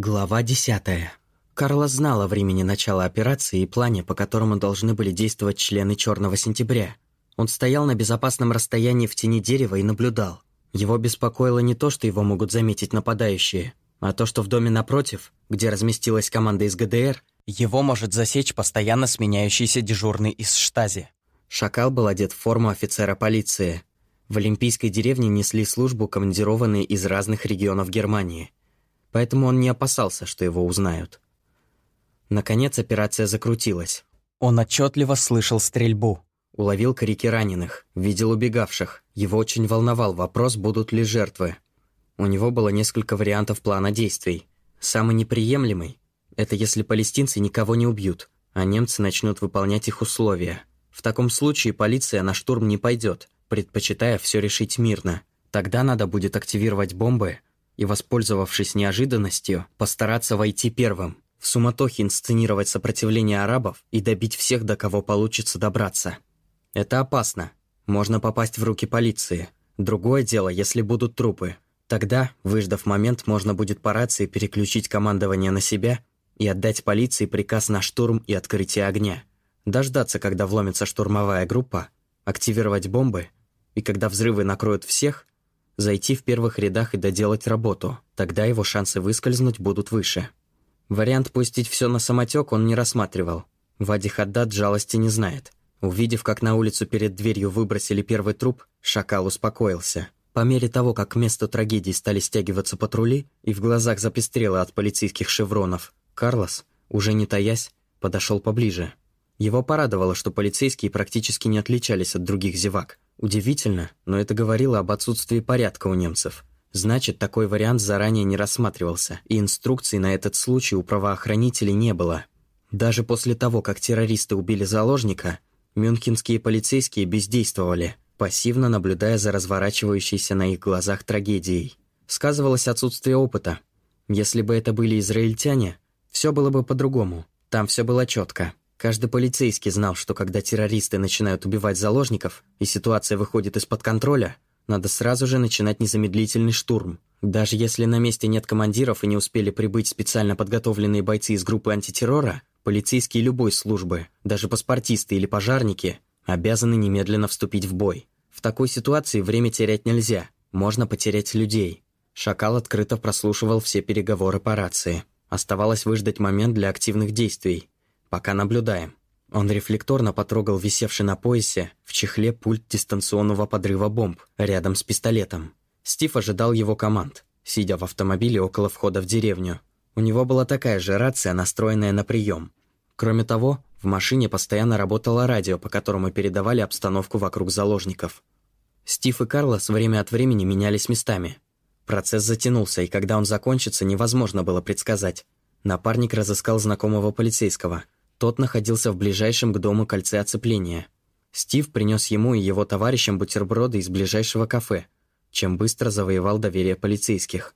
Глава 10. Карла знала о времени начала операции и плане, по которому должны были действовать члены Черного сентября. Он стоял на безопасном расстоянии в тени дерева и наблюдал. Его беспокоило не то, что его могут заметить нападающие, а то, что в доме напротив, где разместилась команда из ГДР, его может засечь постоянно сменяющийся дежурный из штази. Шакал был одет в форму офицера полиции. В Олимпийской деревне несли службу командированные из разных регионов Германии – поэтому он не опасался, что его узнают. Наконец операция закрутилась. Он отчетливо слышал стрельбу. Уловил крики раненых, видел убегавших. Его очень волновал вопрос, будут ли жертвы. У него было несколько вариантов плана действий. Самый неприемлемый – это если палестинцы никого не убьют, а немцы начнут выполнять их условия. В таком случае полиция на штурм не пойдет, предпочитая все решить мирно. Тогда надо будет активировать бомбы и, воспользовавшись неожиданностью, постараться войти первым, в суматохе инсценировать сопротивление арабов и добить всех, до кого получится добраться. Это опасно. Можно попасть в руки полиции. Другое дело, если будут трупы. Тогда, выждав момент, можно будет по рации переключить командование на себя и отдать полиции приказ на штурм и открытие огня. Дождаться, когда вломится штурмовая группа, активировать бомбы, и когда взрывы накроют всех, зайти в первых рядах и доделать работу, тогда его шансы выскользнуть будут выше. Вариант пустить все на самотек он не рассматривал. Вади Хаддад жалости не знает. Увидев, как на улицу перед дверью выбросили первый труп, шакал успокоился. По мере того, как к месту трагедии стали стягиваться патрули, и в глазах запестрело от полицейских шевронов, Карлос, уже не таясь, подошел поближе. Его порадовало, что полицейские практически не отличались от других зевак. Удивительно, но это говорило об отсутствии порядка у немцев. Значит, такой вариант заранее не рассматривался, и инструкций на этот случай у правоохранителей не было. Даже после того, как террористы убили заложника, мюнхенские полицейские бездействовали, пассивно наблюдая за разворачивающейся на их глазах трагедией. Сказывалось отсутствие опыта. Если бы это были израильтяне, все было бы по-другому. Там все было четко. Каждый полицейский знал, что когда террористы начинают убивать заложников, и ситуация выходит из-под контроля, надо сразу же начинать незамедлительный штурм. Даже если на месте нет командиров и не успели прибыть специально подготовленные бойцы из группы антитеррора, полицейские любой службы, даже паспортисты или пожарники, обязаны немедленно вступить в бой. В такой ситуации время терять нельзя, можно потерять людей. Шакал открыто прослушивал все переговоры по рации. Оставалось выждать момент для активных действий. Пока наблюдаем. Он рефлекторно потрогал висевший на поясе в чехле пульт дистанционного подрыва бомб рядом с пистолетом. Стив ожидал его команд, сидя в автомобиле около входа в деревню. У него была такая же рация, настроенная на прием. Кроме того, в машине постоянно работало радио, по которому передавали обстановку вокруг заложников. Стив и Карлос время от времени менялись местами. Процесс затянулся, и когда он закончится, невозможно было предсказать. Напарник разыскал знакомого полицейского – тот находился в ближайшем к дому кольце оцепления. Стив принес ему и его товарищам бутерброды из ближайшего кафе, чем быстро завоевал доверие полицейских.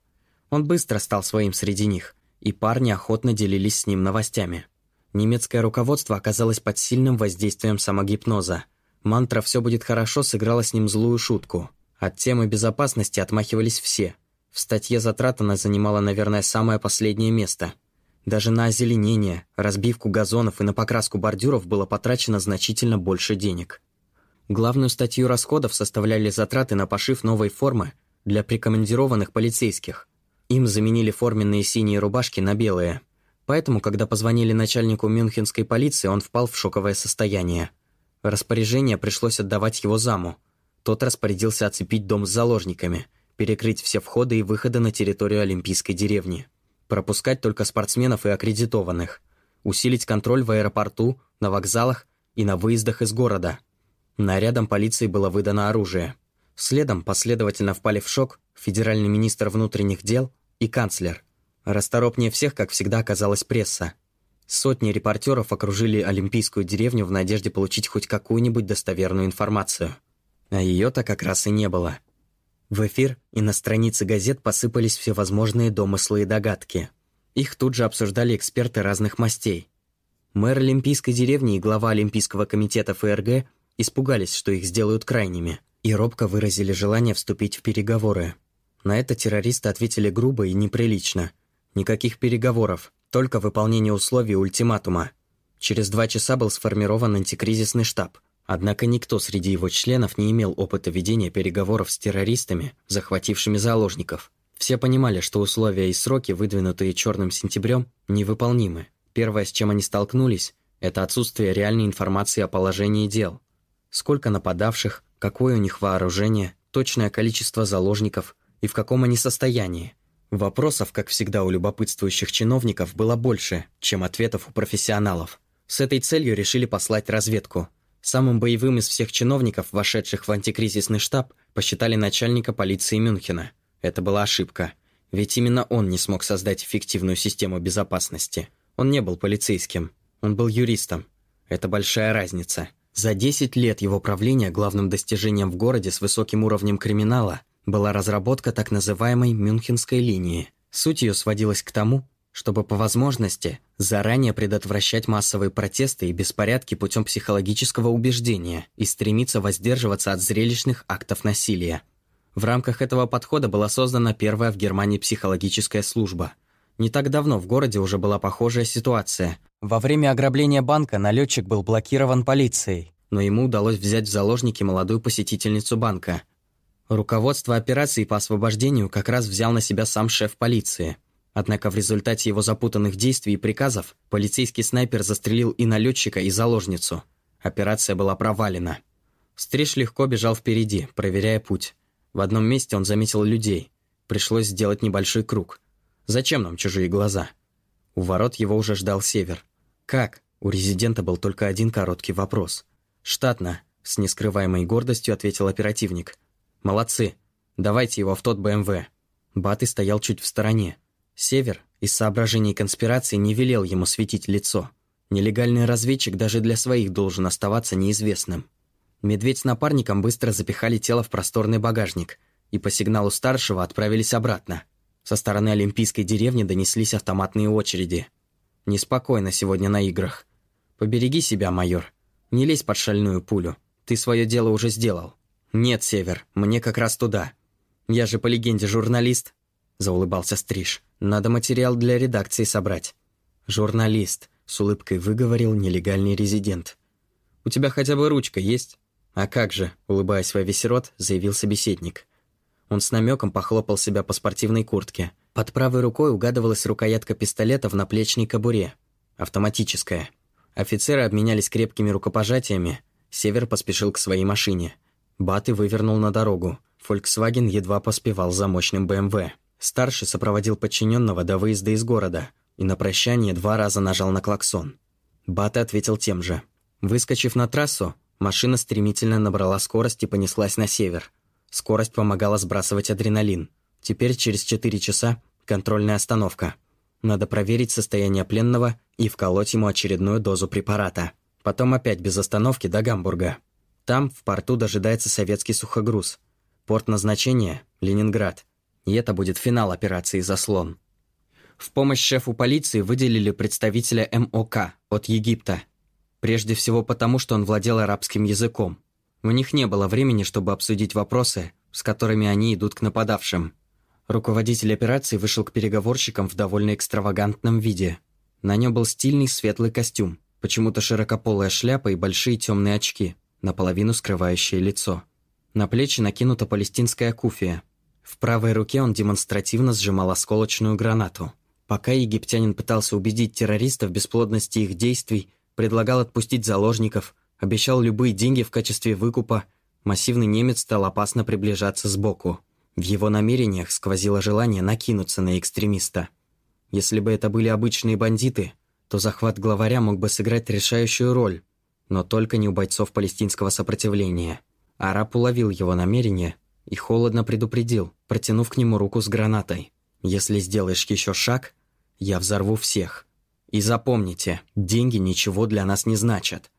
Он быстро стал своим среди них, и парни охотно делились с ним новостями. Немецкое руководство оказалось под сильным воздействием самогипноза. Мантра «все будет хорошо» сыграла с ним злую шутку. От темы безопасности отмахивались все. В статье затрат она занимала, наверное, самое последнее место – даже на озеленение, разбивку газонов и на покраску бордюров было потрачено значительно больше денег. Главную статью расходов составляли затраты на пошив новой формы для прикомандированных полицейских. Им заменили форменные синие рубашки на белые. Поэтому, когда позвонили начальнику мюнхенской полиции, он впал в шоковое состояние. Распоряжение пришлось отдавать его заму. Тот распорядился оцепить дом с заложниками, перекрыть все входы и выходы на территорию Олимпийской деревни пропускать только спортсменов и аккредитованных, усилить контроль в аэропорту, на вокзалах и на выездах из города. Нарядом полиции было выдано оружие. Следом последовательно впали в шок федеральный министр внутренних дел и канцлер. Расторопнее всех, как всегда, оказалась пресса. Сотни репортеров окружили Олимпийскую деревню в надежде получить хоть какую-нибудь достоверную информацию. А ее-то как раз и не было. В эфир и на страницы газет посыпались всевозможные домыслы и догадки. Их тут же обсуждали эксперты разных мастей. Мэр Олимпийской деревни и глава Олимпийского комитета ФРГ испугались, что их сделают крайними, и робко выразили желание вступить в переговоры. На это террористы ответили грубо и неприлично. Никаких переговоров, только выполнение условий ультиматума. Через два часа был сформирован антикризисный штаб. Однако никто среди его членов не имел опыта ведения переговоров с террористами, захватившими заложников. Все понимали, что условия и сроки, выдвинутые черным сентябрем, невыполнимы. Первое, с чем они столкнулись, это отсутствие реальной информации о положении дел. Сколько нападавших, какое у них вооружение, точное количество заложников и в каком они состоянии. Вопросов, как всегда у любопытствующих чиновников, было больше, чем ответов у профессионалов. С этой целью решили послать разведку. Самым боевым из всех чиновников, вошедших в антикризисный штаб, посчитали начальника полиции Мюнхена. Это была ошибка. Ведь именно он не смог создать эффективную систему безопасности. Он не был полицейским. Он был юристом. Это большая разница. За 10 лет его правления главным достижением в городе с высоким уровнем криминала была разработка так называемой Мюнхенской линии. Суть ее сводилась к тому, чтобы по возможности заранее предотвращать массовые протесты и беспорядки путем психологического убеждения и стремиться воздерживаться от зрелищных актов насилия. В рамках этого подхода была создана первая в Германии психологическая служба. Не так давно в городе уже была похожая ситуация. Во время ограбления банка налетчик был блокирован полицией, но ему удалось взять в заложники молодую посетительницу банка. Руководство операции по освобождению как раз взял на себя сам шеф полиции – Однако в результате его запутанных действий и приказов полицейский снайпер застрелил и налетчика, и заложницу. Операция была провалена. Стриж легко бежал впереди, проверяя путь. В одном месте он заметил людей. Пришлось сделать небольшой круг. Зачем нам чужие глаза? У ворот его уже ждал север. Как? У резидента был только один короткий вопрос. «Штатно», — с нескрываемой гордостью ответил оперативник. «Молодцы. Давайте его в тот БМВ». Баты стоял чуть в стороне. Север из соображений конспирации не велел ему светить лицо. Нелегальный разведчик даже для своих должен оставаться неизвестным. Медведь с напарником быстро запихали тело в просторный багажник и по сигналу старшего отправились обратно. Со стороны Олимпийской деревни донеслись автоматные очереди. «Неспокойно сегодня на играх. Побереги себя, майор. Не лезь под шальную пулю. Ты свое дело уже сделал. Нет, Север, мне как раз туда. Я же по легенде журналист», – заулыбался Стриж. Надо материал для редакции собрать. Журналист, с улыбкой выговорил нелегальный резидент. У тебя хотя бы ручка есть? А как же, улыбаясь во весь рот, заявил собеседник. Он с намеком похлопал себя по спортивной куртке. Под правой рукой угадывалась рукоятка пистолета в наплечной кобуре. Автоматическая. Офицеры обменялись крепкими рукопожатиями. Север поспешил к своей машине. Баты вывернул на дорогу. Фольксваген едва поспевал за мощным БМВ. Старший сопроводил подчиненного до выезда из города и на прощание два раза нажал на клаксон. Бата ответил тем же. Выскочив на трассу, машина стремительно набрала скорость и понеслась на север. Скорость помогала сбрасывать адреналин. Теперь через 4 часа контрольная остановка. Надо проверить состояние пленного и вколоть ему очередную дозу препарата. Потом опять без остановки до Гамбурга. Там, в порту, дожидается советский сухогруз. Порт назначения – Ленинград – и это будет финал операции «Заслон». В помощь шефу полиции выделили представителя МОК от Египта. Прежде всего потому, что он владел арабским языком. У них не было времени, чтобы обсудить вопросы, с которыми они идут к нападавшим. Руководитель операции вышел к переговорщикам в довольно экстравагантном виде. На нем был стильный светлый костюм, почему-то широкополая шляпа и большие темные очки, наполовину скрывающие лицо. На плечи накинута палестинская куфия – в правой руке он демонстративно сжимал осколочную гранату. Пока египтянин пытался убедить террористов в бесплодности их действий, предлагал отпустить заложников, обещал любые деньги в качестве выкупа, массивный немец стал опасно приближаться сбоку. В его намерениях сквозило желание накинуться на экстремиста. Если бы это были обычные бандиты, то захват главаря мог бы сыграть решающую роль, но только не у бойцов палестинского сопротивления. Араб уловил его намерение и холодно предупредил, протянув к нему руку с гранатой. «Если сделаешь еще шаг, я взорву всех. И запомните, деньги ничего для нас не значат.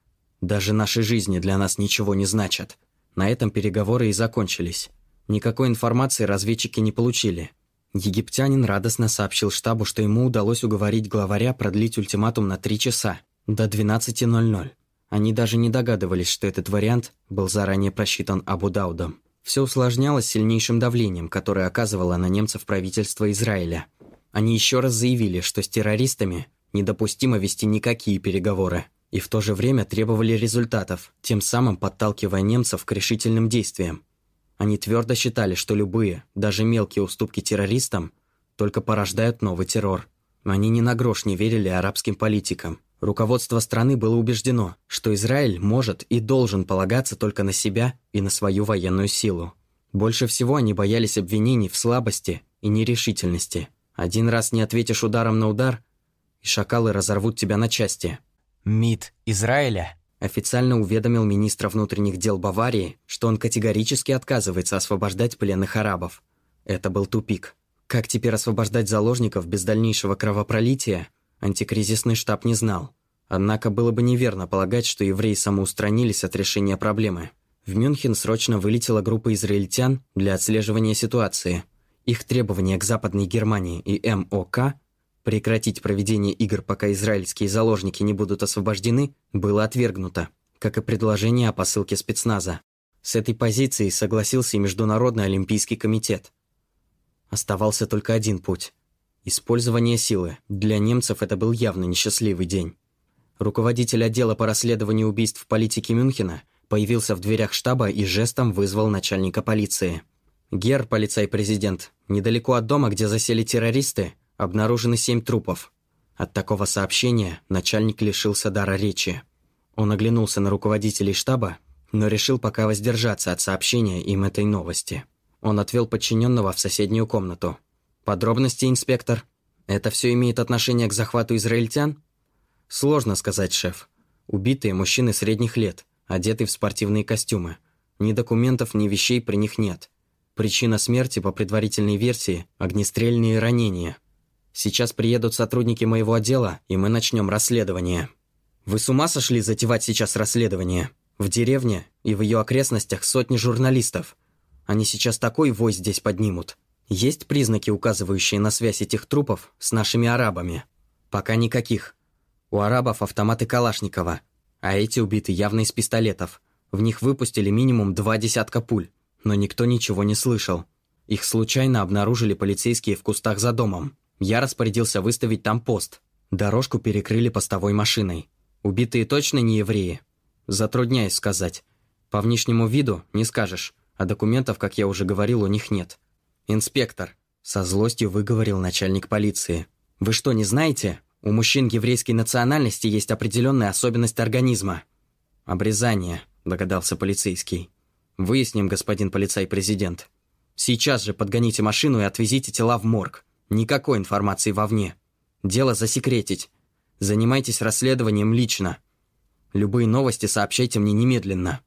Даже наши жизни для нас ничего не значат». На этом переговоры и закончились. Никакой информации разведчики не получили. Египтянин радостно сообщил штабу, что ему удалось уговорить главаря продлить ультиматум на три часа, до 12.00. Они даже не догадывались, что этот вариант был заранее просчитан Абу Даудом. Все усложнялось сильнейшим давлением, которое оказывало на немцев правительство Израиля. Они еще раз заявили, что с террористами недопустимо вести никакие переговоры, и в то же время требовали результатов, тем самым подталкивая немцев к решительным действиям. Они твердо считали, что любые, даже мелкие уступки террористам только порождают новый террор. Они ни на грош не верили арабским политикам. Руководство страны было убеждено, что Израиль может и должен полагаться только на себя и на свою военную силу. Больше всего они боялись обвинений в слабости и нерешительности. Один раз не ответишь ударом на удар, и шакалы разорвут тебя на части. МИД Израиля официально уведомил министра внутренних дел Баварии, что он категорически отказывается освобождать пленных арабов. Это был тупик. Как теперь освобождать заложников без дальнейшего кровопролития, антикризисный штаб не знал. Однако было бы неверно полагать, что евреи самоустранились от решения проблемы. В Мюнхен срочно вылетела группа израильтян для отслеживания ситуации. Их требования к Западной Германии и МОК прекратить проведение игр, пока израильские заложники не будут освобождены, было отвергнуто, как и предложение о посылке спецназа. С этой позицией согласился и Международный Олимпийский комитет. Оставался только один путь – использование силы. Для немцев это был явно несчастливый день. Руководитель отдела по расследованию убийств в политике Мюнхена – появился в дверях штаба и жестом вызвал начальника полиции. «Гер, полицай-президент, недалеко от дома, где засели террористы, обнаружены семь трупов». От такого сообщения начальник лишился дара речи. Он оглянулся на руководителей штаба, но решил пока воздержаться от сообщения им этой новости. Он отвел подчиненного в соседнюю комнату. «Подробности, инспектор? Это все имеет отношение к захвату израильтян?» «Сложно сказать, шеф. Убитые мужчины средних лет – одетый в спортивные костюмы. Ни документов, ни вещей при них нет. Причина смерти, по предварительной версии, огнестрельные ранения. Сейчас приедут сотрудники моего отдела, и мы начнем расследование. Вы с ума сошли затевать сейчас расследование? В деревне и в ее окрестностях сотни журналистов. Они сейчас такой вой здесь поднимут. Есть признаки, указывающие на связь этих трупов с нашими арабами? Пока никаких. У арабов автоматы Калашникова – а эти убиты явно из пистолетов. В них выпустили минимум два десятка пуль, но никто ничего не слышал. Их случайно обнаружили полицейские в кустах за домом. Я распорядился выставить там пост. Дорожку перекрыли постовой машиной. Убитые точно не евреи? Затрудняюсь сказать. По внешнему виду не скажешь, а документов, как я уже говорил, у них нет. «Инспектор», – со злостью выговорил начальник полиции. «Вы что, не знаете? У мужчин еврейской национальности есть определенная особенность организма. Обрезание, догадался полицейский. Выясним, господин полицай-президент. Сейчас же подгоните машину и отвезите тела в морг. Никакой информации вовне. Дело засекретить. Занимайтесь расследованием лично. Любые новости сообщайте мне немедленно.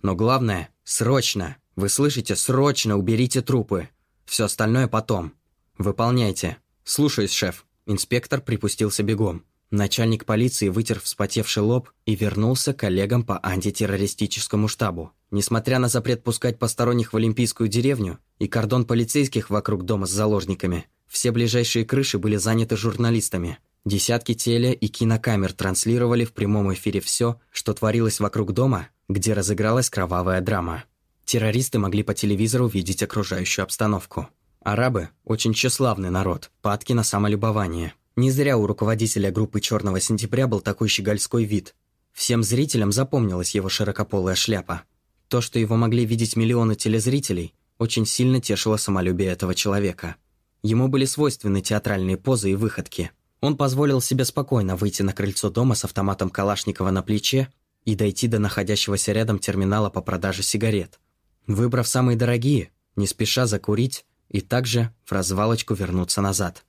Но главное, срочно, вы слышите, срочно уберите трупы. Все остальное потом. Выполняйте. Слушаюсь, шеф. Инспектор припустился бегом. Начальник полиции вытер вспотевший лоб и вернулся к коллегам по антитеррористическому штабу. Несмотря на запрет пускать посторонних в Олимпийскую деревню и кордон полицейских вокруг дома с заложниками, все ближайшие крыши были заняты журналистами. Десятки теле- и кинокамер транслировали в прямом эфире все, что творилось вокруг дома, где разыгралась кровавая драма. Террористы могли по телевизору видеть окружающую обстановку. Арабы – очень тщеславный народ, падки на самолюбование. Не зря у руководителя группы «Черного сентября» был такой щегольской вид. Всем зрителям запомнилась его широкополая шляпа. То, что его могли видеть миллионы телезрителей, очень сильно тешило самолюбие этого человека. Ему были свойственны театральные позы и выходки. Он позволил себе спокойно выйти на крыльцо дома с автоматом Калашникова на плече и дойти до находящегося рядом терминала по продаже сигарет. Выбрав самые дорогие, не спеша закурить, и также в развалочку вернуться назад.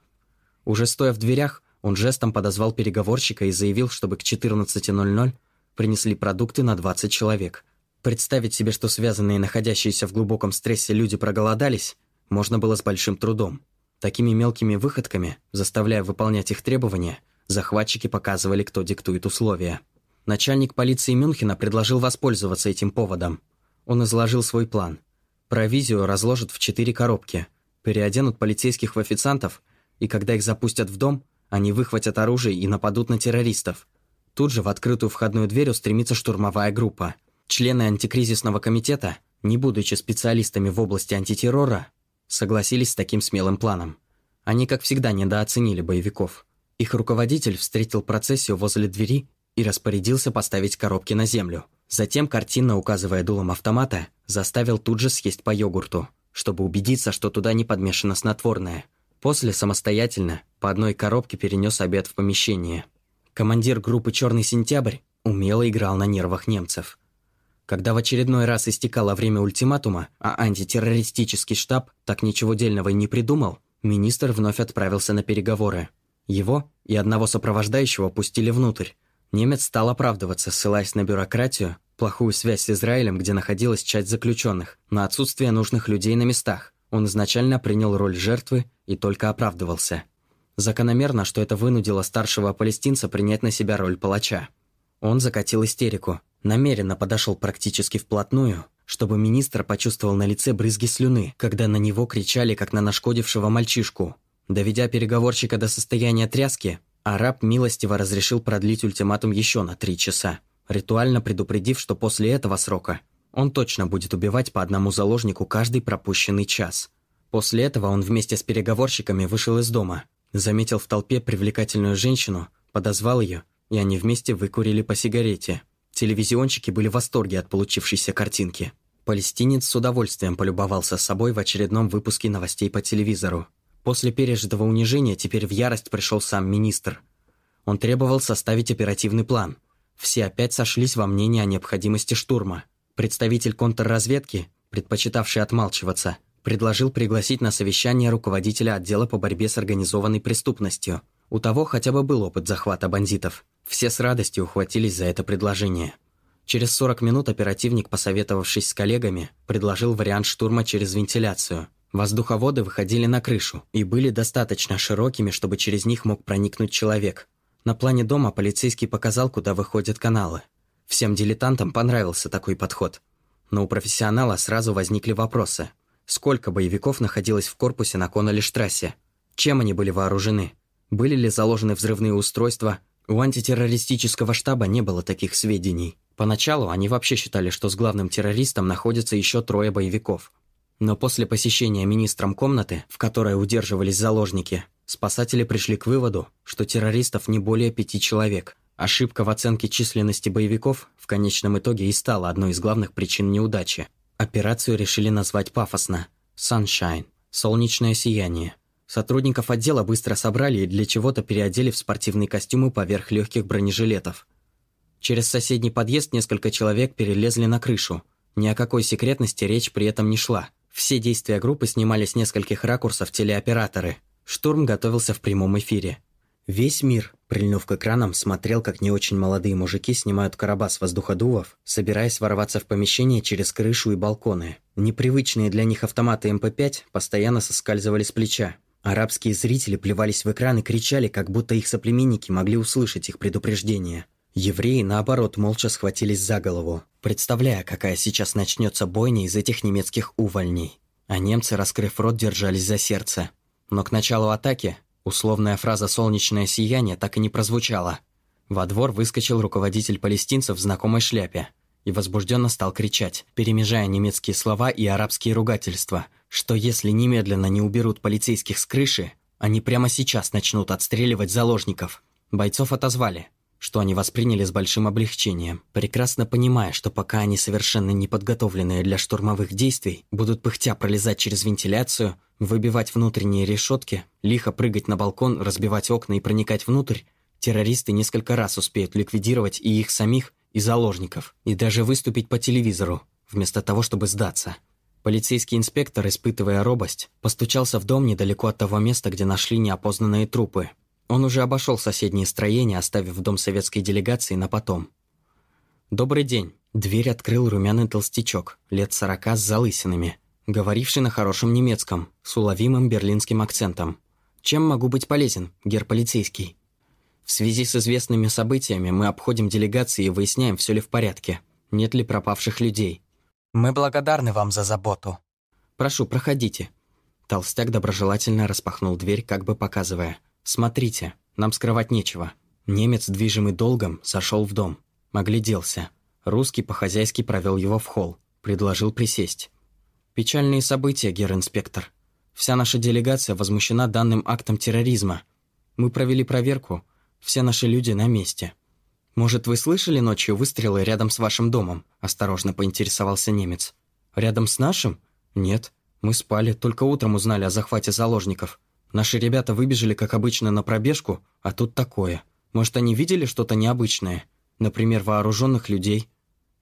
Уже стоя в дверях, он жестом подозвал переговорщика и заявил, чтобы к 14.00 принесли продукты на 20 человек. Представить себе, что связанные находящиеся в глубоком стрессе люди проголодались, можно было с большим трудом. Такими мелкими выходками, заставляя выполнять их требования, захватчики показывали, кто диктует условия. Начальник полиции Мюнхена предложил воспользоваться этим поводом. Он изложил свой план – Провизию разложат в четыре коробки, переоденут полицейских в официантов, и когда их запустят в дом, они выхватят оружие и нападут на террористов. Тут же в открытую входную дверь устремится штурмовая группа. Члены антикризисного комитета, не будучи специалистами в области антитеррора, согласились с таким смелым планом. Они, как всегда, недооценили боевиков. Их руководитель встретил процессию возле двери и распорядился поставить коробки на землю. Затем, картинно указывая дулом автомата, заставил тут же съесть по йогурту, чтобы убедиться, что туда не подмешано снотворное. После самостоятельно по одной коробке перенес обед в помещение. Командир группы «Черный сентябрь» умело играл на нервах немцев. Когда в очередной раз истекало время ультиматума, а антитеррористический штаб так ничего дельного и не придумал, Министр вновь отправился на переговоры. Его и одного сопровождающего пустили внутрь. Немец стал оправдываться, ссылаясь на бюрократию, плохую связь с Израилем, где находилась часть заключенных, на отсутствие нужных людей на местах. Он изначально принял роль жертвы и только оправдывался. Закономерно, что это вынудило старшего палестинца принять на себя роль палача. Он закатил истерику, намеренно подошел практически вплотную, чтобы министр почувствовал на лице брызги слюны, когда на него кричали, как на нашкодившего мальчишку. Доведя переговорщика до состояния тряски, араб милостиво разрешил продлить ультиматум еще на три часа, ритуально предупредив, что после этого срока он точно будет убивать по одному заложнику каждый пропущенный час. После этого он вместе с переговорщиками вышел из дома, заметил в толпе привлекательную женщину, подозвал ее, и они вместе выкурили по сигарете. Телевизионщики были в восторге от получившейся картинки. Палестинец с удовольствием полюбовался собой в очередном выпуске новостей по телевизору. После пережитого унижения теперь в ярость пришел сам министр. Он требовал составить оперативный план. Все опять сошлись во мнении о необходимости штурма. Представитель контрразведки, предпочитавший отмалчиваться, предложил пригласить на совещание руководителя отдела по борьбе с организованной преступностью. У того хотя бы был опыт захвата бандитов – все с радостью ухватились за это предложение. Через 40 минут оперативник, посоветовавшись с коллегами, предложил вариант штурма через вентиляцию. Воздуховоды выходили на крышу и были достаточно широкими, чтобы через них мог проникнуть человек. На плане дома полицейский показал, куда выходят каналы. Всем дилетантам понравился такой подход. Но у профессионала сразу возникли вопросы. Сколько боевиков находилось в корпусе на Коннелли-штрассе? Чем они были вооружены? Были ли заложены взрывные устройства, у антитеррористического штаба не было таких сведений. Поначалу они вообще считали, что с главным террористом находятся еще трое боевиков. Но после посещения министром комнаты, в которой удерживались заложники, спасатели пришли к выводу, что террористов не более пяти человек. Ошибка в оценке численности боевиков в конечном итоге и стала одной из главных причин неудачи. Операцию решили назвать пафосно «Sunshine» – «Солнечное сияние». Сотрудников отдела быстро собрали и для чего-то переодели в спортивные костюмы поверх легких бронежилетов. Через соседний подъезд несколько человек перелезли на крышу. Ни о какой секретности речь при этом не шла. Все действия группы снимали с нескольких ракурсов телеоператоры. Штурм готовился в прямом эфире. Весь мир, прильнув к экранам, смотрел, как не очень молодые мужики снимают короба с воздуходувов, собираясь ворваться в помещение через крышу и балконы. Непривычные для них автоматы МП-5 постоянно соскальзывали с плеча. Арабские зрители плевались в экран и кричали, как будто их соплеменники могли услышать их предупреждение. Евреи, наоборот, молча схватились за голову, представляя, какая сейчас начнется бойня из этих немецких увольней. А немцы, раскрыв рот, держались за сердце. Но к началу атаки условная фраза «солнечное сияние» так и не прозвучала. Во двор выскочил руководитель палестинцев в знакомой шляпе и возбужденно стал кричать, перемежая немецкие слова и арабские ругательства, что если немедленно не уберут полицейских с крыши, они прямо сейчас начнут отстреливать заложников. Бойцов отозвали, что они восприняли с большим облегчением, прекрасно понимая, что пока они совершенно не подготовленные для штурмовых действий, будут пыхтя пролезать через вентиляцию, выбивать внутренние решетки, лихо прыгать на балкон, разбивать окна и проникать внутрь, террористы несколько раз успеют ликвидировать и их самих, и заложников, и даже выступить по телевизору, вместо того, чтобы сдаться. Полицейский инспектор, испытывая робость, постучался в дом недалеко от того места, где нашли неопознанные трупы. Он уже обошел соседние строения, оставив дом советской делегации на потом. «Добрый день!» Дверь открыл румяный толстячок, лет сорока с залысинами, говоривший на хорошем немецком, с уловимым берлинским акцентом. «Чем могу быть полезен, гер полицейский?» В связи с известными событиями мы обходим делегации и выясняем, все ли в порядке, нет ли пропавших людей. Мы благодарны вам за заботу. Прошу, проходите. Толстяк доброжелательно распахнул дверь, как бы показывая. Смотрите, нам скрывать нечего. Немец, движимый долгом, зашел в дом. Огляделся. Русский по-хозяйски провел его в холл. Предложил присесть. Печальные события, гер-инспектор. Вся наша делегация возмущена данным актом терроризма. Мы провели проверку, все наши люди на месте. Может, вы слышали ночью выстрелы рядом с вашим домом?» – осторожно поинтересовался немец. «Рядом с нашим? Нет. Мы спали, только утром узнали о захвате заложников. Наши ребята выбежали, как обычно, на пробежку, а тут такое. Может, они видели что-то необычное? Например, вооруженных людей?»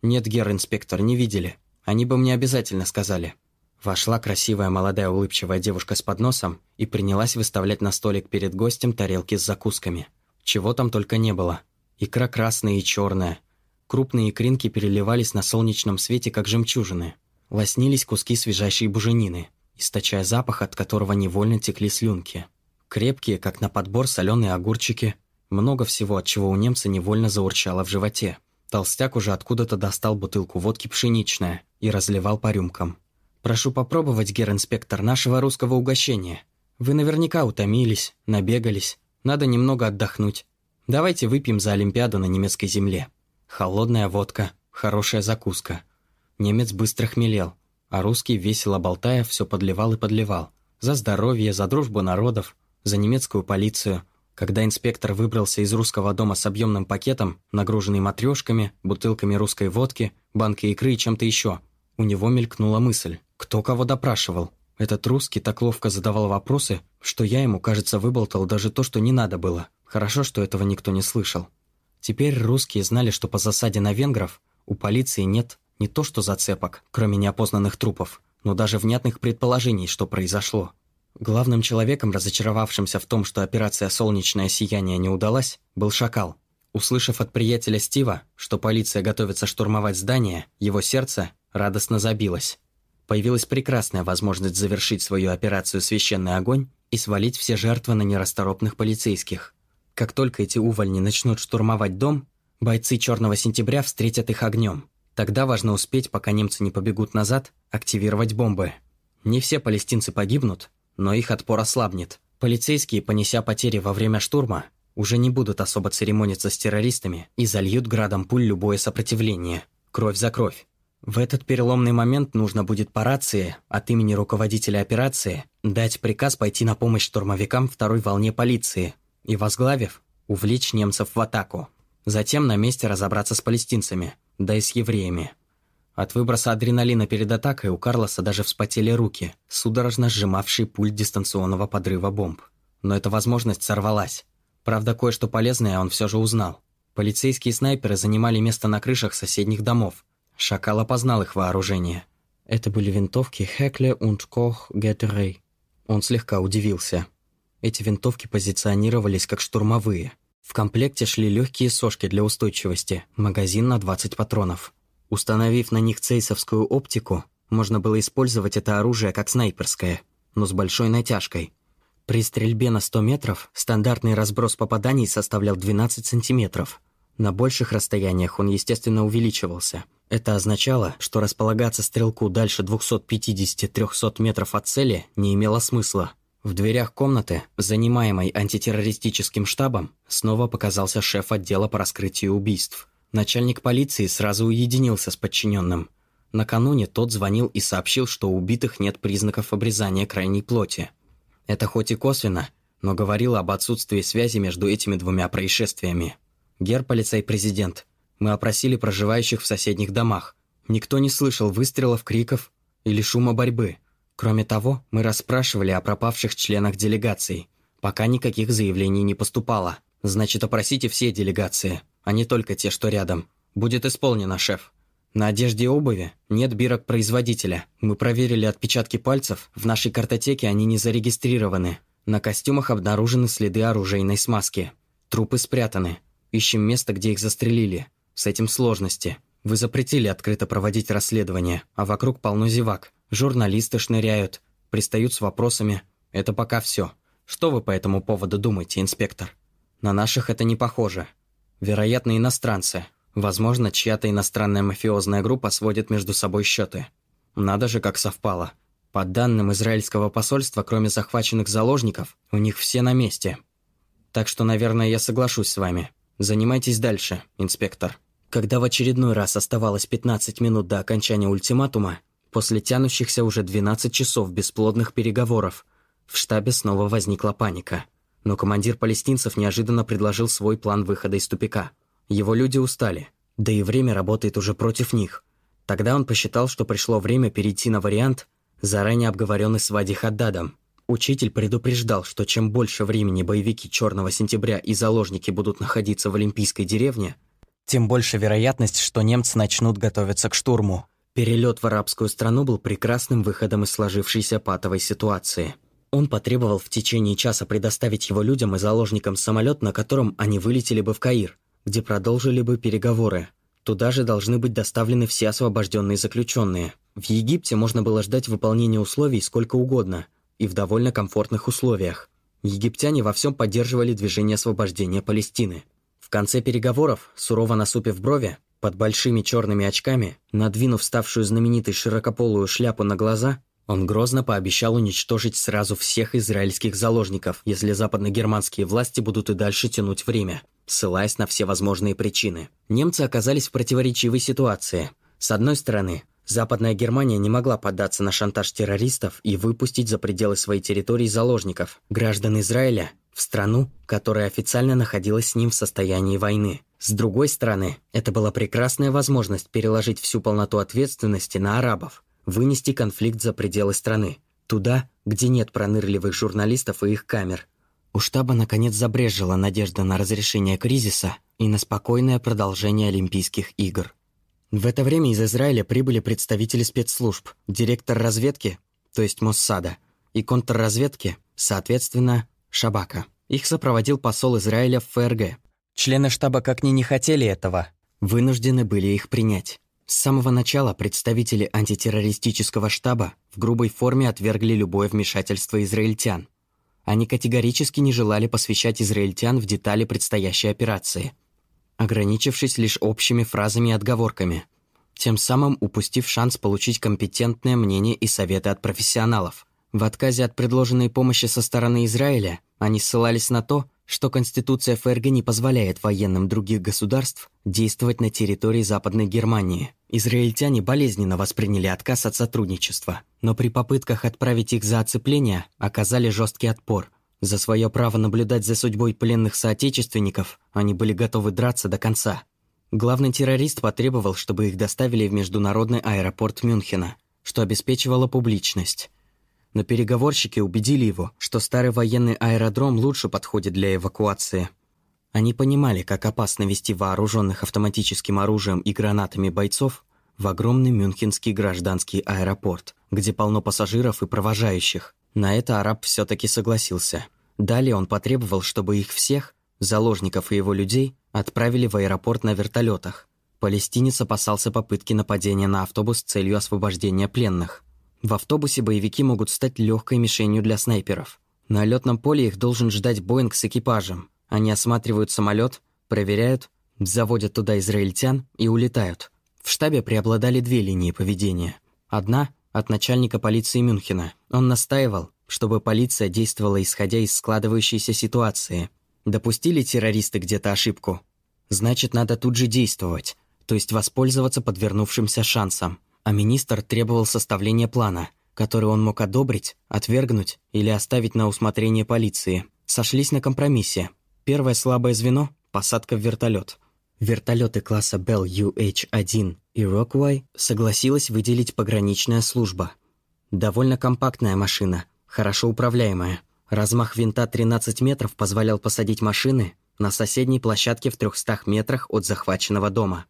«Нет, гер-инспектор, не видели. Они бы мне обязательно сказали». Вошла красивая молодая улыбчивая девушка с подносом и принялась выставлять на столик перед гостем тарелки с закусками. Чего там только не было. Икра красная и черная. Крупные икринки переливались на солнечном свете, как жемчужины. Лоснились куски свежайшей буженины, источая запах, от которого невольно текли слюнки. Крепкие, как на подбор, соленые огурчики. Много всего, от чего у немца невольно заурчало в животе. Толстяк уже откуда-то достал бутылку водки пшеничная и разливал по рюмкам. «Прошу попробовать, гер-инспектор, нашего русского угощения. Вы наверняка утомились, набегались. Надо немного отдохнуть. Давайте выпьем за Олимпиаду на немецкой земле. Холодная водка, хорошая закуска». Немец быстро хмелел, а русский, весело болтая, все подливал и подливал. За здоровье, за дружбу народов, за немецкую полицию. Когда инспектор выбрался из русского дома с объемным пакетом, нагруженный матрешками, бутылками русской водки, банкой икры и чем-то еще, у него мелькнула мысль. Кто кого допрашивал? Этот русский так ловко задавал вопросы, что я ему, кажется, выболтал даже то, что не надо было. Хорошо, что этого никто не слышал. Теперь русские знали, что по засаде на венгров у полиции нет не то что зацепок, кроме неопознанных трупов, но даже внятных предположений, что произошло. Главным человеком, разочаровавшимся в том, что операция «Солнечное сияние» не удалась, был Шакал. Услышав от приятеля Стива, что полиция готовится штурмовать здание, его сердце радостно забилось появилась прекрасная возможность завершить свою операцию «Священный огонь» и свалить все жертвы на нерасторопных полицейских. Как только эти увольни начнут штурмовать дом, бойцы «Черного сентября» встретят их огнем. Тогда важно успеть, пока немцы не побегут назад, активировать бомбы. Не все палестинцы погибнут, но их отпор ослабнет. Полицейские, понеся потери во время штурма, уже не будут особо церемониться с террористами и зальют градом пуль любое сопротивление. Кровь за кровь. В этот переломный момент нужно будет по рации от имени руководителя операции дать приказ пойти на помощь штурмовикам второй волне полиции и, возглавив, увлечь немцев в атаку. Затем на месте разобраться с палестинцами, да и с евреями. От выброса адреналина перед атакой у Карлоса даже вспотели руки, судорожно сжимавшие пульт дистанционного подрыва бомб. Но эта возможность сорвалась. Правда, кое-что полезное он все же узнал. Полицейские снайперы занимали место на крышах соседних домов, Шакал опознал их вооружение. Это были винтовки Heckler und Koch Getterey. Он слегка удивился. Эти винтовки позиционировались как штурмовые. В комплекте шли легкие сошки для устойчивости, магазин на 20 патронов. Установив на них цейсовскую оптику, можно было использовать это оружие как снайперское, но с большой натяжкой. При стрельбе на 100 метров стандартный разброс попаданий составлял 12 сантиметров. На больших расстояниях он, естественно, увеличивался – это означало, что располагаться стрелку дальше 250-300 метров от цели не имело смысла. В дверях комнаты, занимаемой антитеррористическим штабом, снова показался шеф отдела по раскрытию убийств. Начальник полиции сразу уединился с подчиненным. Накануне тот звонил и сообщил, что у убитых нет признаков обрезания крайней плоти. Это хоть и косвенно, но говорило об отсутствии связи между этими двумя происшествиями. Гер полицей-президент – мы опросили проживающих в соседних домах. Никто не слышал выстрелов, криков или шума борьбы. Кроме того, мы расспрашивали о пропавших членах делегаций. Пока никаких заявлений не поступало. Значит, опросите все делегации, а не только те, что рядом. Будет исполнено, шеф. На одежде и обуви нет бирок производителя. Мы проверили отпечатки пальцев, в нашей картотеке они не зарегистрированы. На костюмах обнаружены следы оружейной смазки. Трупы спрятаны. Ищем место, где их застрелили. С этим сложности. Вы запретили открыто проводить расследование, а вокруг полно зевак. Журналисты шныряют, пристают с вопросами. Это пока все. Что вы по этому поводу думаете, инспектор? На наших это не похоже. Вероятно, иностранцы. Возможно, чья-то иностранная мафиозная группа сводит между собой счеты. Надо же, как совпало. По данным израильского посольства, кроме захваченных заложников, у них все на месте. Так что, наверное, я соглашусь с вами. Занимайтесь дальше, инспектор. Когда в очередной раз оставалось 15 минут до окончания ультиматума, После тянущихся уже 12 часов бесплодных переговоров в штабе снова возникла паника. Но командир палестинцев неожиданно предложил свой план выхода из тупика. Его люди устали, да и время работает уже против них. Тогда он посчитал, что пришло время перейти на вариант, заранее обговоренный с Вади Хаддадом. Учитель предупреждал, что чем больше времени боевики «Черного сентября» и заложники будут находиться в Олимпийской деревне, тем больше вероятность, что немцы начнут готовиться к штурму. Перелет в арабскую страну был прекрасным выходом из сложившейся патовой ситуации. Он потребовал в течение часа предоставить его людям и заложникам самолет, на котором они вылетели бы в Каир, где продолжили бы переговоры. Туда же должны быть доставлены все освобожденные заключенные. В Египте можно было ждать выполнения условий сколько угодно и в довольно комфортных условиях. Египтяне во всем поддерживали движение освобождения Палестины. В конце переговоров, сурово насупив брови, под большими черными очками, надвинув ставшую знаменитой широкополую шляпу на глаза, он грозно пообещал уничтожить сразу всех израильских заложников, если западногерманские власти будут и дальше тянуть время, ссылаясь на все возможные причины. Немцы оказались в противоречивой ситуации. С одной стороны, Западная Германия не могла поддаться на шантаж террористов и выпустить за пределы своей территории заложников, граждан Израиля, в страну, которая официально находилась с ним в состоянии войны. С другой стороны, это была прекрасная возможность переложить всю полноту ответственности на арабов, вынести конфликт за пределы страны, туда, где нет пронырливых журналистов и их камер. У штаба наконец забрежила надежда на разрешение кризиса и на спокойное продолжение Олимпийских игр. В это время из Израиля прибыли представители спецслужб, директор разведки, то есть Моссада, и контрразведки, соответственно, Шабака. Их сопроводил посол Израиля в ФРГ. Члены штаба как ни не хотели этого. Вынуждены были их принять. С самого начала представители антитеррористического штаба в грубой форме отвергли любое вмешательство израильтян. Они категорически не желали посвящать израильтян в детали предстоящей операции, ограничившись лишь общими фразами и отговорками, тем самым упустив шанс получить компетентное мнение и советы от профессионалов. В отказе от предложенной помощи со стороны Израиля они ссылались на то, что Конституция ФРГ не позволяет военным других государств действовать на территории Западной Германии. Израильтяне болезненно восприняли отказ от сотрудничества, но при попытках отправить их за оцепление оказали жесткий отпор. За свое право наблюдать за судьбой пленных соотечественников они были готовы драться до конца. Главный террорист потребовал, чтобы их доставили в международный аэропорт Мюнхена, что обеспечивало публичность но переговорщики убедили его, что старый военный аэродром лучше подходит для эвакуации. Они понимали, как опасно вести вооруженных автоматическим оружием и гранатами бойцов в огромный мюнхенский гражданский аэропорт, где полно пассажиров и провожающих. На это араб все таки согласился. Далее он потребовал, чтобы их всех, заложников и его людей, отправили в аэропорт на вертолетах. Палестинец опасался попытки нападения на автобус с целью освобождения пленных. В автобусе боевики могут стать легкой мишенью для снайперов. На летном поле их должен ждать Боинг с экипажем. Они осматривают самолет, проверяют, заводят туда израильтян и улетают. В штабе преобладали две линии поведения. Одна – от начальника полиции Мюнхена. Он настаивал, чтобы полиция действовала исходя из складывающейся ситуации. Допустили террористы где-то ошибку? Значит, надо тут же действовать, то есть воспользоваться подвернувшимся шансом а министр требовал составления плана, который он мог одобрить, отвергнуть или оставить на усмотрение полиции. Сошлись на компромиссе. Первое слабое звено – посадка в вертолет. Вертолеты класса Bell UH-1 и Rockway согласилась выделить пограничная служба. Довольно компактная машина, хорошо управляемая. Размах винта 13 метров позволял посадить машины на соседней площадке в 300 метрах от захваченного дома.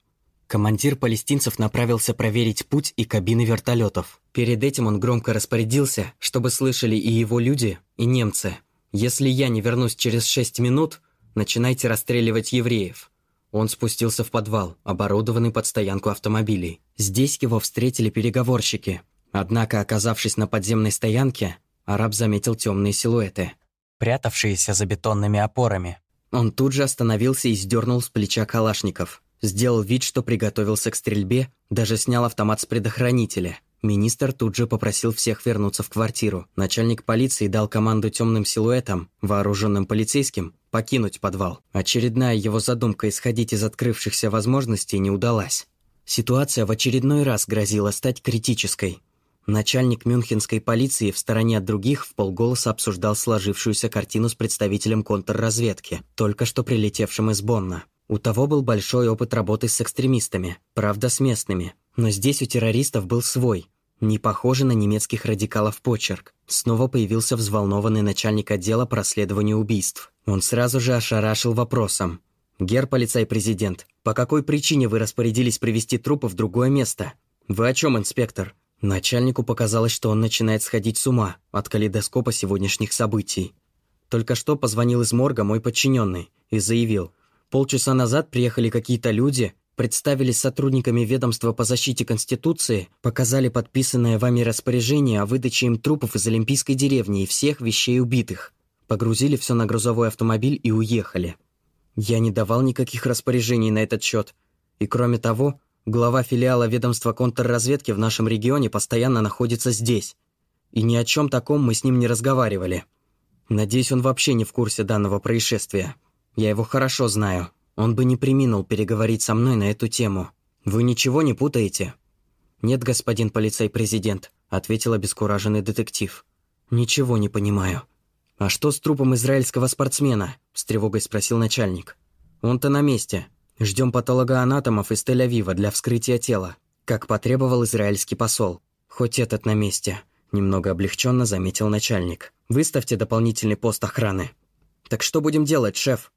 Командир палестинцев направился проверить путь и кабины вертолетов. Перед этим он громко распорядился, чтобы слышали и его люди, и немцы. «Если я не вернусь через шесть минут, начинайте расстреливать евреев». Он спустился в подвал, оборудованный под стоянку автомобилей. Здесь его встретили переговорщики. Однако, оказавшись на подземной стоянке, араб заметил темные силуэты. Прятавшиеся за бетонными опорами. Он тут же остановился и сдернул с плеча калашников. Сделал вид, что приготовился к стрельбе, даже снял автомат с предохранителя. Министр тут же попросил всех вернуться в квартиру. Начальник полиции дал команду темным силуэтам, вооруженным полицейским, покинуть подвал. Очередная его задумка исходить из открывшихся возможностей не удалась. Ситуация в очередной раз грозила стать критической. Начальник мюнхенской полиции в стороне от других в полголоса обсуждал сложившуюся картину с представителем контрразведки, только что прилетевшим из Бонна. У того был большой опыт работы с экстремистами, правда с местными, но здесь у террористов был свой, не похожий на немецких радикалов почерк. Снова появился взволнованный начальник отдела по расследованию убийств. Он сразу же ошарашил вопросом. «Гер полицай-президент, по какой причине вы распорядились привести трупы в другое место? Вы о чем, инспектор?» Начальнику показалось, что он начинает сходить с ума от калейдоскопа сегодняшних событий. Только что позвонил из морга мой подчиненный и заявил, полчаса назад приехали какие-то люди, представились сотрудниками ведомства по защите Конституции, показали подписанное вами распоряжение о выдаче им трупов из Олимпийской деревни и всех вещей убитых. Погрузили все на грузовой автомобиль и уехали. Я не давал никаких распоряжений на этот счет. И кроме того, Глава филиала ведомства контрразведки в нашем регионе постоянно находится здесь. И ни о чем таком мы с ним не разговаривали. Надеюсь, он вообще не в курсе данного происшествия. Я его хорошо знаю. Он бы не приминул переговорить со мной на эту тему. Вы ничего не путаете?» «Нет, господин полицей-президент», — ответил обескураженный детектив. «Ничего не понимаю». «А что с трупом израильского спортсмена?» — с тревогой спросил начальник. «Он-то на месте. Ждем патологоанатомов из Тель-Авива для вскрытия тела, как потребовал израильский посол. Хоть этот на месте, немного облегченно заметил начальник. Выставьте дополнительный пост охраны. Так что будем делать, шеф?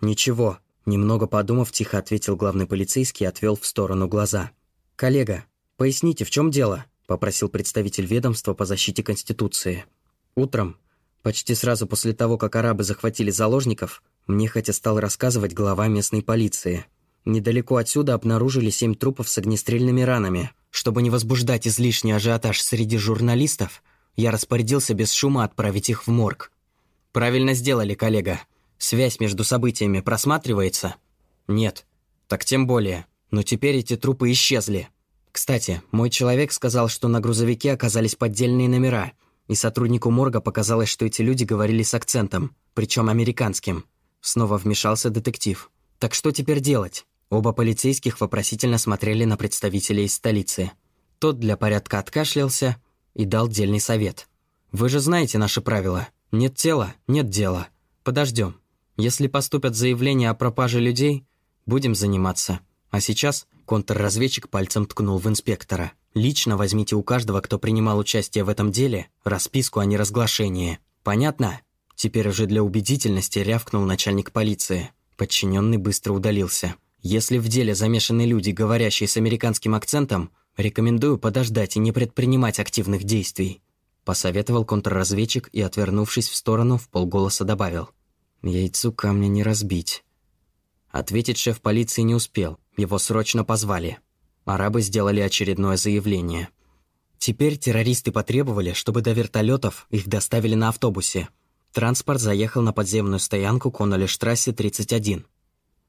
Ничего, немного подумав, тихо ответил главный полицейский и отвел в сторону глаза. Коллега, поясните, в чем дело? попросил представитель ведомства по защите Конституции. Утром, почти сразу после того, как арабы захватили заложников, мне хотя стал рассказывать глава местной полиции. Недалеко отсюда обнаружили семь трупов с огнестрельными ранами. Чтобы не возбуждать излишний ажиотаж среди журналистов, я распорядился без шума отправить их в морг. «Правильно сделали, коллега. Связь между событиями просматривается?» «Нет. Так тем более. Но теперь эти трупы исчезли. Кстати, мой человек сказал, что на грузовике оказались поддельные номера, и сотруднику морга показалось, что эти люди говорили с акцентом, причем американским. Снова вмешался детектив. «Так что теперь делать?» Оба полицейских вопросительно смотрели на представителей из столицы. Тот для порядка откашлялся и дал дельный совет. «Вы же знаете наши правила. Нет тела – нет дела. Подождем. Если поступят заявления о пропаже людей, будем заниматься. А сейчас контрразведчик пальцем ткнул в инспектора. Лично возьмите у каждого, кто принимал участие в этом деле, расписку о неразглашении. Понятно?» Теперь уже для убедительности рявкнул начальник полиции. Подчиненный быстро удалился. Если в деле замешаны люди, говорящие с американским акцентом, рекомендую подождать и не предпринимать активных действий. Посоветовал контрразведчик и, отвернувшись в сторону, в полголоса добавил. «Яйцу камня не разбить». Ответить шеф полиции не успел, его срочно позвали. Арабы сделали очередное заявление. Теперь террористы потребовали, чтобы до вертолетов их доставили на автобусе, Транспорт заехал на подземную стоянку Коннелештрассе 31.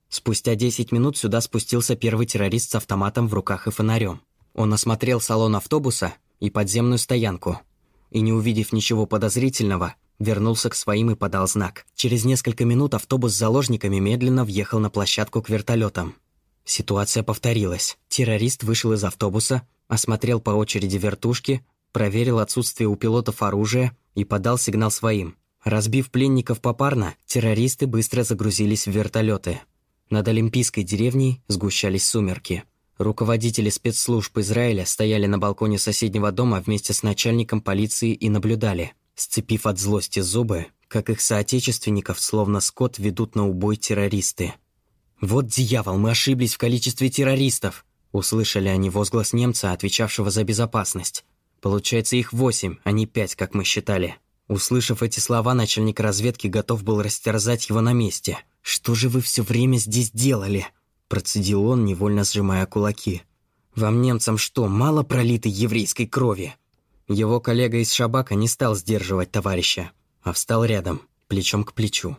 Спустя 10 минут сюда спустился первый террорист с автоматом в руках и фонарем. Он осмотрел салон автобуса и подземную стоянку. И не увидев ничего подозрительного, вернулся к своим и подал знак. Через несколько минут автобус с заложниками медленно въехал на площадку к вертолетам. Ситуация повторилась. Террорист вышел из автобуса, осмотрел по очереди вертушки, проверил отсутствие у пилотов оружия и подал сигнал своим. Разбив пленников попарно, террористы быстро загрузились в вертолеты. Над Олимпийской деревней сгущались сумерки. Руководители спецслужб Израиля стояли на балконе соседнего дома вместе с начальником полиции и наблюдали, сцепив от злости зубы, как их соотечественников словно скот ведут на убой террористы. «Вот дьявол, мы ошиблись в количестве террористов!» Услышали они возглас немца, отвечавшего за безопасность. «Получается, их восемь, а не пять, как мы считали». Услышав эти слова, начальник разведки готов был растерзать его на месте. «Что же вы все время здесь делали?» Процедил он, невольно сжимая кулаки. «Вам, немцам, что, мало пролитой еврейской крови?» Его коллега из Шабака не стал сдерживать товарища, а встал рядом, плечом к плечу.